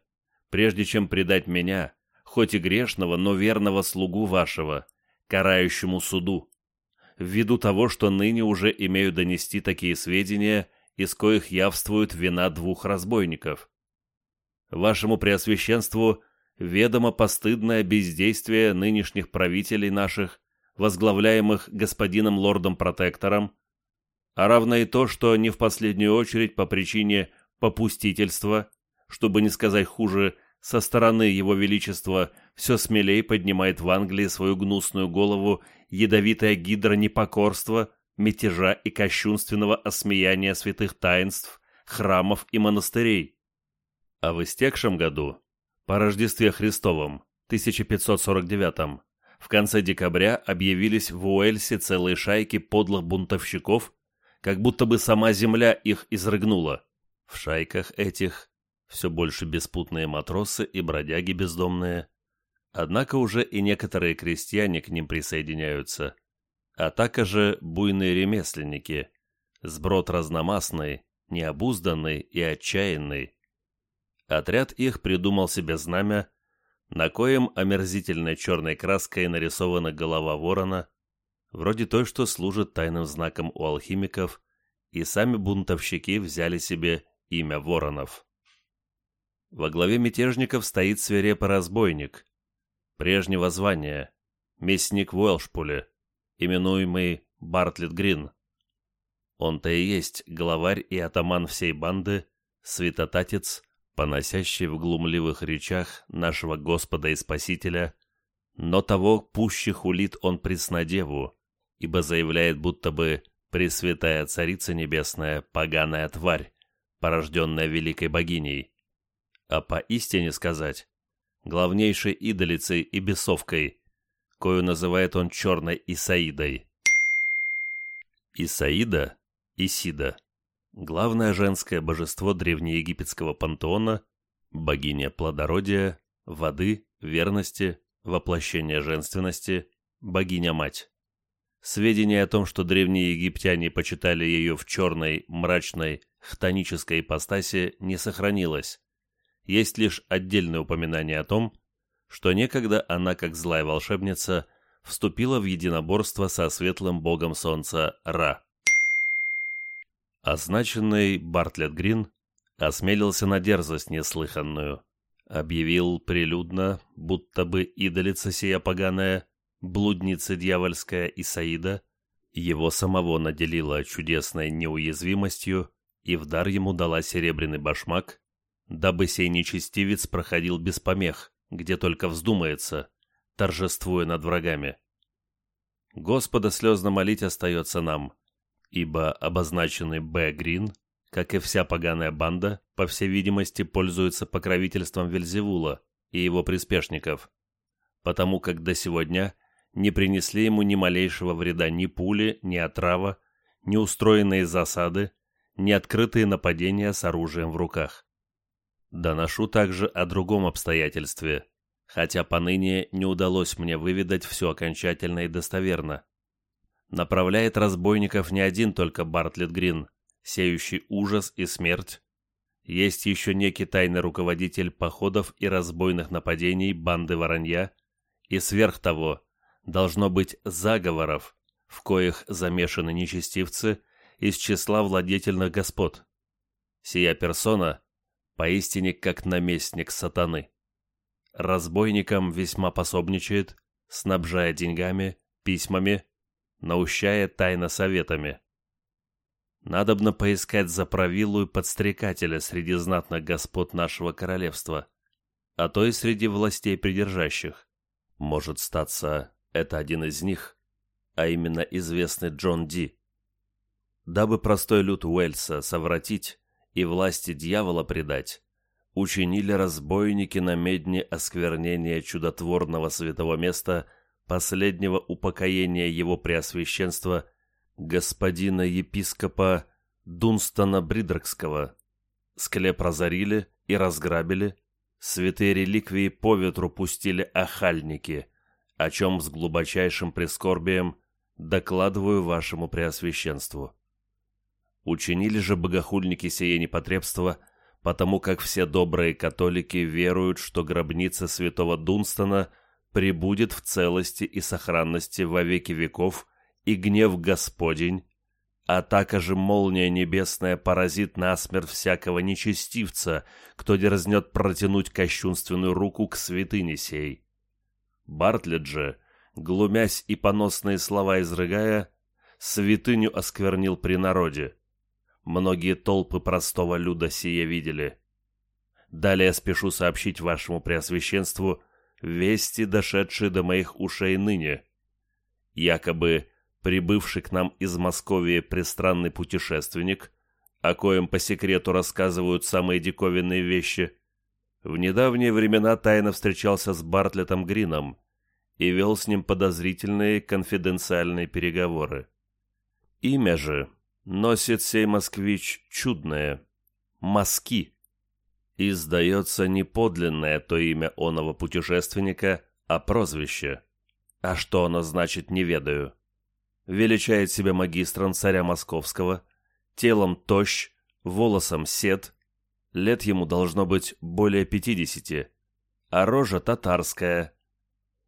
прежде чем предать меня, хоть и грешного, но верного слугу вашего, карающему суду, ввиду того, что ныне уже имею донести такие сведения, из коих явствует вина двух разбойников. Вашему преосвященству ведомо постыдное бездействие нынешних правителей наших, возглавляемых господином лордом-протектором, а равно и то, что не в последнюю очередь по причине попустительства, чтобы не сказать хуже, со стороны Его Величества все смелее поднимает в Англии свою гнусную голову ядовитая гидра непокорства, мятежа и кощунственного осмеяния святых таинств, храмов и монастырей. А в истекшем году, по Рождестве Христовом, 1549 в конце декабря объявились в Уэльсе целые шайки подлых бунтовщиков, как будто бы сама земля их изрыгнула. В шайках этих все больше беспутные матросы и бродяги бездомные. Однако уже и некоторые крестьяне к ним присоединяются. А также буйные ремесленники, сброд разномастный, необузданный и отчаянный. Отряд их придумал себе знамя, на коем омерзительной черной краской нарисована голова ворона, вроде той, что служит тайным знаком у алхимиков, и сами бунтовщики взяли себе имя Воронов. Во главе мятежников стоит свирепый разбойник, прежнего звания, местник в Уэлшпуле, именуемый Бартлетт Грин. Он-то и есть главарь и атаман всей банды, святотатец, поносящий в глумливых речах нашего Господа и Спасителя, но того пуще хулит он преснодеву, ибо заявляет, будто бы Пресвятая Царица Небесная, поганая тварь, порожденная великой богиней. А поистине сказать, главнейшей идолицей и бесовкой, кою называет он черной Исаидой. Исаида, Исида, главное женское божество древнеегипетского пантеона, богиня плодородия, воды, верности, воплощения женственности, богиня-мать. Сведения о том, что древние египтяне почитали ее в черной, мрачной, хтонической ипостаси, не сохранилось. Есть лишь отдельное упоминание о том, что некогда она, как злая волшебница, вступила в единоборство со светлым богом солнца Ра. Означенный Бартлетт Грин осмелился на дерзость неслыханную. Объявил прилюдно, будто бы идолица сия поганая, блудница дьявольская Исаида, его самого наделила чудесной неуязвимостью и в дар ему дала серебряный башмак, дабы сей нечестивец проходил без помех, где только вздумается, торжествуя над врагами. Господа слезно молить остается нам, ибо обозначенный Б. Грин, как и вся поганая банда, по всей видимости, пользуется покровительством Вельзевула и его приспешников, потому как до сегодня не принесли ему ни малейшего вреда ни пули, ни отрава, ни устроенные засады, ни открытые нападения с оружием в руках. Доношу также о другом обстоятельстве, хотя поныне не удалось мне выведать все окончательно и достоверно. Направляет разбойников не один только Бартлетт Грин, сеющий ужас и смерть. Есть еще некий тайный руководитель походов и разбойных нападений банды Воронья, и сверх того, должно быть заговоров, в коих замешаны нечестивцы из числа владетельных господ. Сия персона поистине как наместник сатаны. Разбойникам весьма пособничает, снабжая деньгами, письмами, наущая тайно советами. Надобно поискать за правилу и подстрекателя среди знатных господ нашего королевства, а то и среди властей придержащих. Может статься, это один из них, а именно известный Джон Ди. Дабы простой люд Уэльса совратить и власти дьявола предать, учинили разбойники на медне осквернение чудотворного святого места последнего упокоения его преосвященства господина епископа Дунстона Бридеркского. Склеп разорили и разграбили, святые реликвии по ветру пустили охальники, о чем с глубочайшим прискорбием докладываю вашему преосвященству. Учинили же богохульники сие непотребство, потому как все добрые католики веруют, что гробница святого Дунстона пребудет в целости и сохранности во веки веков, и гнев Господень, а также молния небесная поразит насмерть всякого нечестивца, кто дерзнет протянуть кощунственную руку к святыне сей. Бартлетт же, глумясь и поносные слова изрыгая, святыню осквернил при народе. Многие толпы простого люда сие видели. Далее спешу сообщить вашему преосвященству вести, дошедшие до моих ушей ныне. Якобы прибывший к нам из Московии пристранный путешественник, о коем по секрету рассказывают самые диковинные вещи, в недавние времена тайно встречался с Бартлетом Грином и вел с ним подозрительные конфиденциальные переговоры. Имя же носит сей москвич чудное — Маски. И сдается не подлинное то имя оного путешественника, а прозвище. А что оно значит, не ведаю. Величает себя магистром царя московского, телом тощ, волосом сед, лет ему должно быть более пятидесяти, а рожа татарская.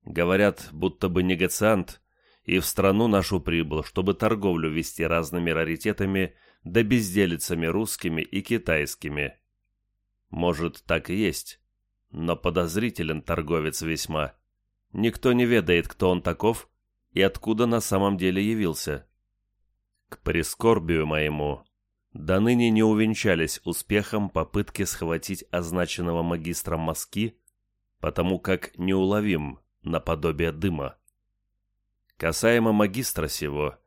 Говорят, будто бы негациант, и в страну нашу прибыл, чтобы торговлю вести разными раритетами да безделицами русскими и китайскими. Может, так и есть, но подозрителен торговец весьма. Никто не ведает, кто он таков и откуда на самом деле явился. К прискорбию моему, до ныне не увенчались успехом попытки схватить означенного магистром мазки, потому как неуловим наподобие дыма. Касаемо магистра сего,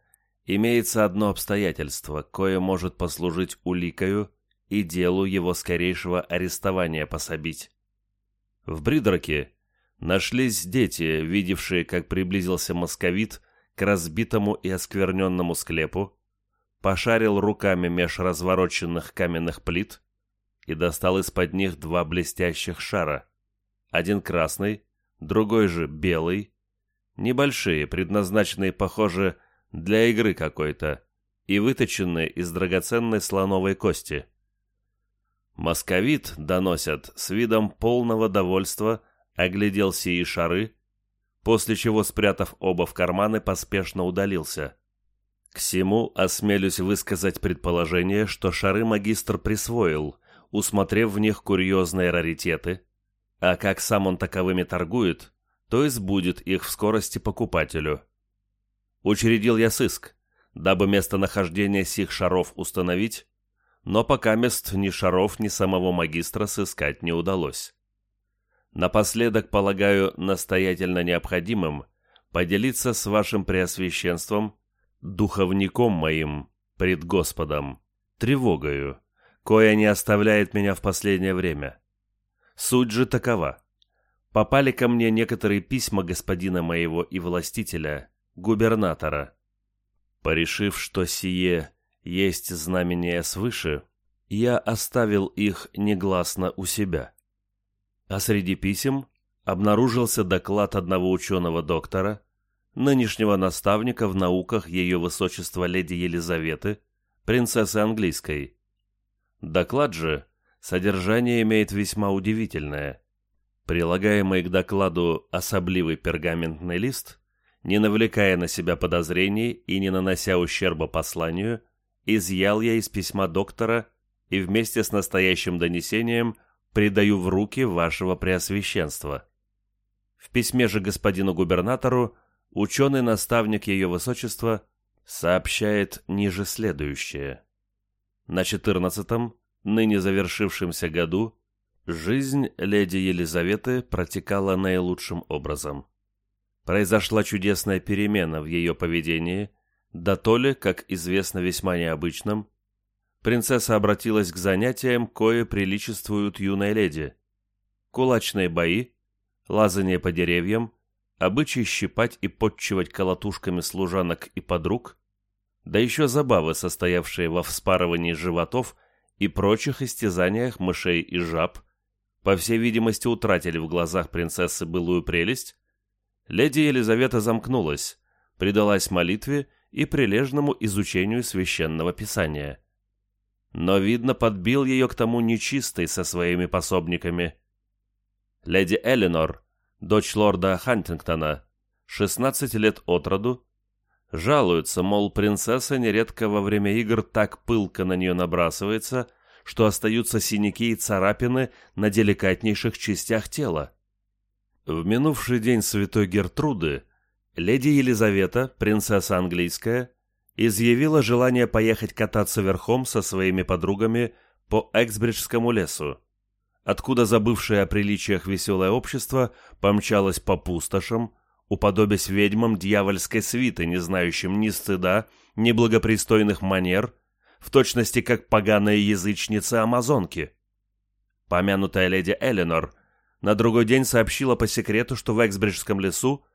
имеется одно обстоятельство, кое может послужить уликою и делу его скорейшего арестования пособить. В Бридраке нашлись дети, видевшие, как приблизился московит к разбитому и оскверненному склепу, пошарил руками меж развороченных каменных плит и достал из-под них два блестящих шара, один красный, другой же белый, небольшие, предназначенные, похоже, для игры какой-то, и выточенные из драгоценной слоновой кости. Московит, доносят, с видом полного довольства оглядел сии шары, после чего, спрятав оба в карманы, поспешно удалился. К всему осмелюсь высказать предположение, что шары магистр присвоил, усмотрев в них курьезные раритеты, а как сам он таковыми торгует, то избудет их в скорости покупателю. Учредил я сыск, дабы местонахождение сих шаров установить, но пока мест ни шаров, ни самого магистра сыскать не удалось. Напоследок полагаю настоятельно необходимым поделиться с вашим преосвященством, духовником моим, пред Господом, тревогою, кое не оставляет меня в последнее время. Суть же такова. Попали ко мне некоторые письма господина моего и властителя, губернатора. Порешив, что сие есть знамение свыше, я оставил их негласно у себя. А среди писем обнаружился доклад одного ученого-доктора, нынешнего наставника в науках ее высочества леди Елизаветы, принцессы английской. Доклад же содержание имеет весьма удивительное. Прилагаемый к докладу особливый пергаментный лист, не навлекая на себя подозрений и не нанося ущерба посланию, изъял я из письма доктора и вместе с настоящим донесением предаю в руки вашего преосвященства. В письме же господину губернатору ученый-наставник ее высочества сообщает ниже следующее. На четырнадцатом, ныне завершившемся году, жизнь леди Елизаветы протекала наилучшим образом. Произошла чудесная перемена в ее поведении – да то ли, как известно весьма необычным, принцесса обратилась к занятиям, кое приличествуют юной леди. Кулачные бои, лазание по деревьям, обычай щипать и подчивать колотушками служанок и подруг, да еще забавы, состоявшие во вспарывании животов и прочих истязаниях мышей и жаб, по всей видимости утратили в глазах принцессы былую прелесть, леди Елизавета замкнулась, предалась молитве и прилежному изучению священного писания. Но, видно, подбил ее к тому нечистый со своими пособниками. Леди Эленор, дочь лорда Хантингтона, 16 лет от роду, жалуется, мол, принцесса нередко во время игр так пылко на нее набрасывается, что остаются синяки и царапины на деликатнейших частях тела. В минувший день святой Гертруды Леди Елизавета, принцесса английская, изъявила желание поехать кататься верхом со своими подругами по Эксбриджскому лесу, откуда забывшее о приличиях веселое общество помчалось по пустошам, уподобясь ведьмам дьявольской свиты, не знающим ни стыда, ни благопристойных манер, в точности как поганые язычницы амазонки. Помянутая леди Эленор на другой день сообщила по секрету, что в Эксбриджском лесу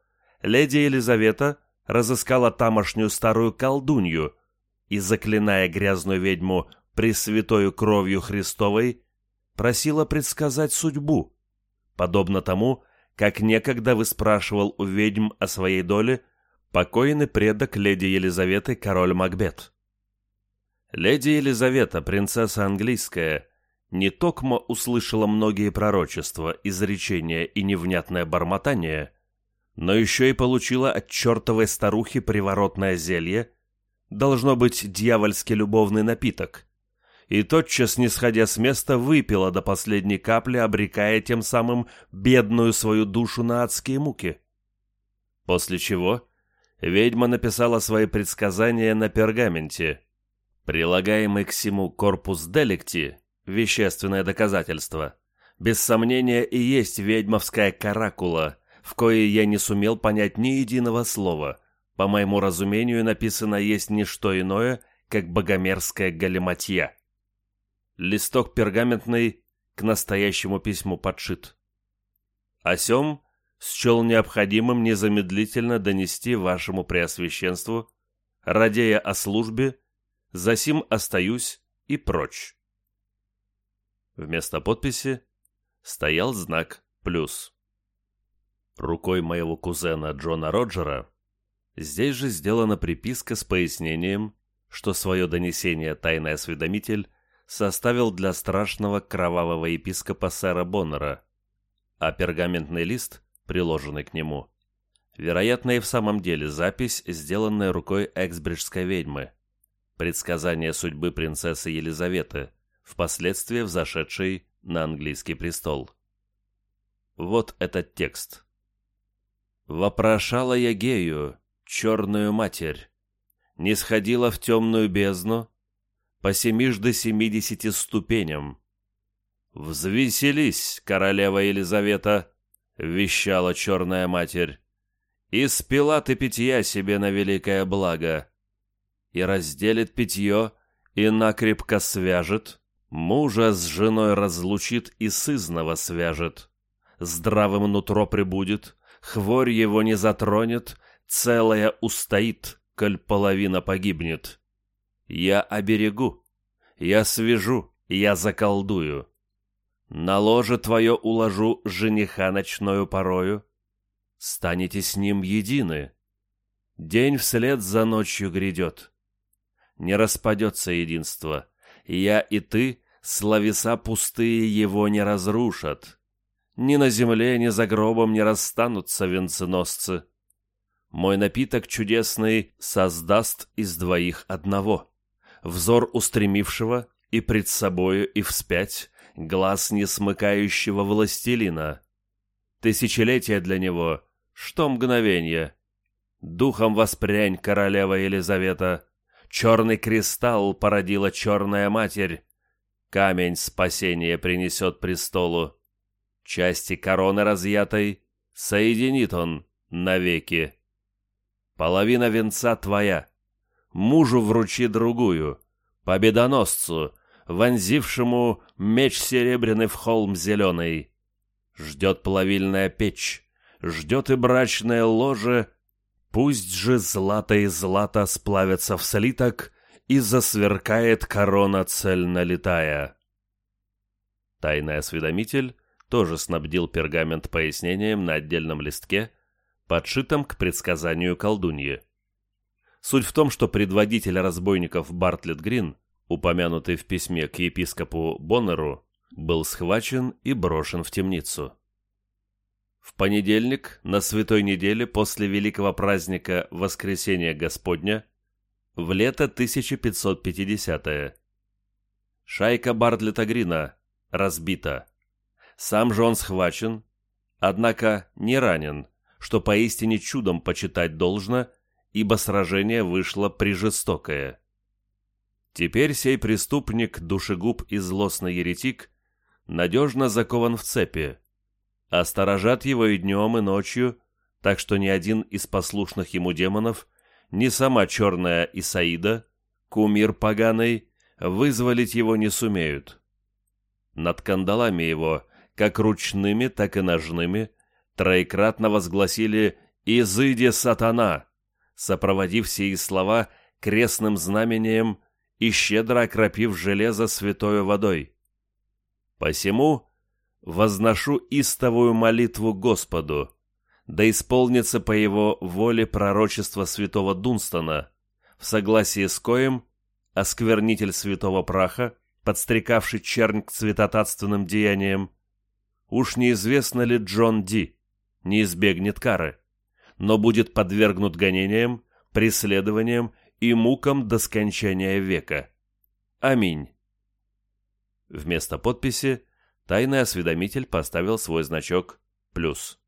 леди Елизавета разыскала тамошнюю старую колдунью и, заклиная грязную ведьму пресвятою кровью Христовой, просила предсказать судьбу, подобно тому, как некогда выспрашивал у ведьм о своей доле покойный предок леди Елизаветы король Макбет. Леди Елизавета, принцесса английская, не токмо услышала многие пророчества, изречения и невнятное бормотание – но еще и получила от чертовой старухи приворотное зелье, должно быть дьявольский любовный напиток, и тотчас, не сходя с места, выпила до последней капли, обрекая тем самым бедную свою душу на адские муки. После чего ведьма написала свои предсказания на пергаменте, прилагаемый к всему корпус делекти, вещественное доказательство, без сомнения и есть ведьмовская каракула — в кое я не сумел понять ни единого слова, по моему разумению, написано есть не что иное, как богомерзкая галиматья. Листок пергаментный к настоящему письму подшит. О сём счел необходимым незамедлительно донести вашему преосвященству, радея о службе, засим остаюсь и прочь. Вместо подписи стоял знак «плюс». Рукой моего кузена Джона Роджера здесь же сделана приписка с пояснением, что свое донесение тайный осведомитель составил для страшного кровавого епископа сэра Боннера, а пергаментный лист, приложенный к нему, вероятно и в самом деле запись, сделанная рукой эксбриджской ведьмы, предсказание судьбы принцессы Елизаветы, впоследствии взошедшей на английский престол. Вот этот текст. «Вопрошала я Гею, черную матерь, не сходила в темную бездну, по семижды семидесяти ступеням. «Взвеселись, королева Елизавета!» — вещала черная матерь. «И спила ты питья себе на великое благо, и разделит питье, и накрепко свяжет, мужа с женой разлучит и сызного свяжет, здравым нутро прибудет, хворь его не затронет, целая устоит, коль половина погибнет. Я оберегу, я свяжу, я заколдую. На ложе твое уложу жениха ночною порою. Станете с ним едины. День вслед за ночью грядет. Не распадется единство. Я и ты, словеса пустые, его не разрушат. Ни на земле, ни за гробом не расстанутся венценосцы. Мой напиток чудесный создаст из двоих одного взор устремившего и пред собою, и вспять, глаз не смыкающего властелина. Тысячелетия для него, что мгновенье. Духом воспрянь, королева Елизавета, черный кристалл породила черная матерь, камень спасения принесет престолу. Части короны разъятой соединит он навеки. Половина венца твоя, мужу вручи другую, победоносцу, вонзившему меч серебряный в холм зеленый. Ждет плавильная печь, ждет и брачное ложе, пусть же злато и злато сплавятся в слиток и засверкает корона цельно летая. Тайный осведомитель тоже снабдил пергамент пояснением на отдельном листке, подшитом к предсказанию колдуньи. Суть в том, что предводитель разбойников Бартлетт Грин, упомянутый в письме к епископу Боннеру, был схвачен и брошен в темницу. В понедельник, на святой неделе после великого праздника Воскресения Господня, в лето 1550-е. Шайка Бартлета Грина разбита. Сам же он схвачен, однако не ранен, что поистине чудом почитать должно – ибо сражение вышло прижестокое. Теперь сей преступник, душегуб и злостный еретик надежно закован в цепи, а сторожат его и днем, и ночью, так что ни один из послушных ему демонов, ни сама черная Исаида, кумир поганый, вызволить его не сумеют. Над кандалами его, как ручными, так и ножными, троекратно возгласили «Изыди, сатана!» сопроводив сии слова крестным знамением и щедро окропив железо святой водой. Посему возношу истовую молитву Господу, да исполнится по его воле пророчество святого Дунстона, в согласии с коем осквернитель святого праха, подстрекавший чернь к цветотатственным деяниям, уж неизвестно ли Джон Ди, не избегнет кары но будет подвергнут гонениям, преследованиям и мукам до скончания века. Аминь. Вместо подписи тайный осведомитель поставил свой значок «плюс».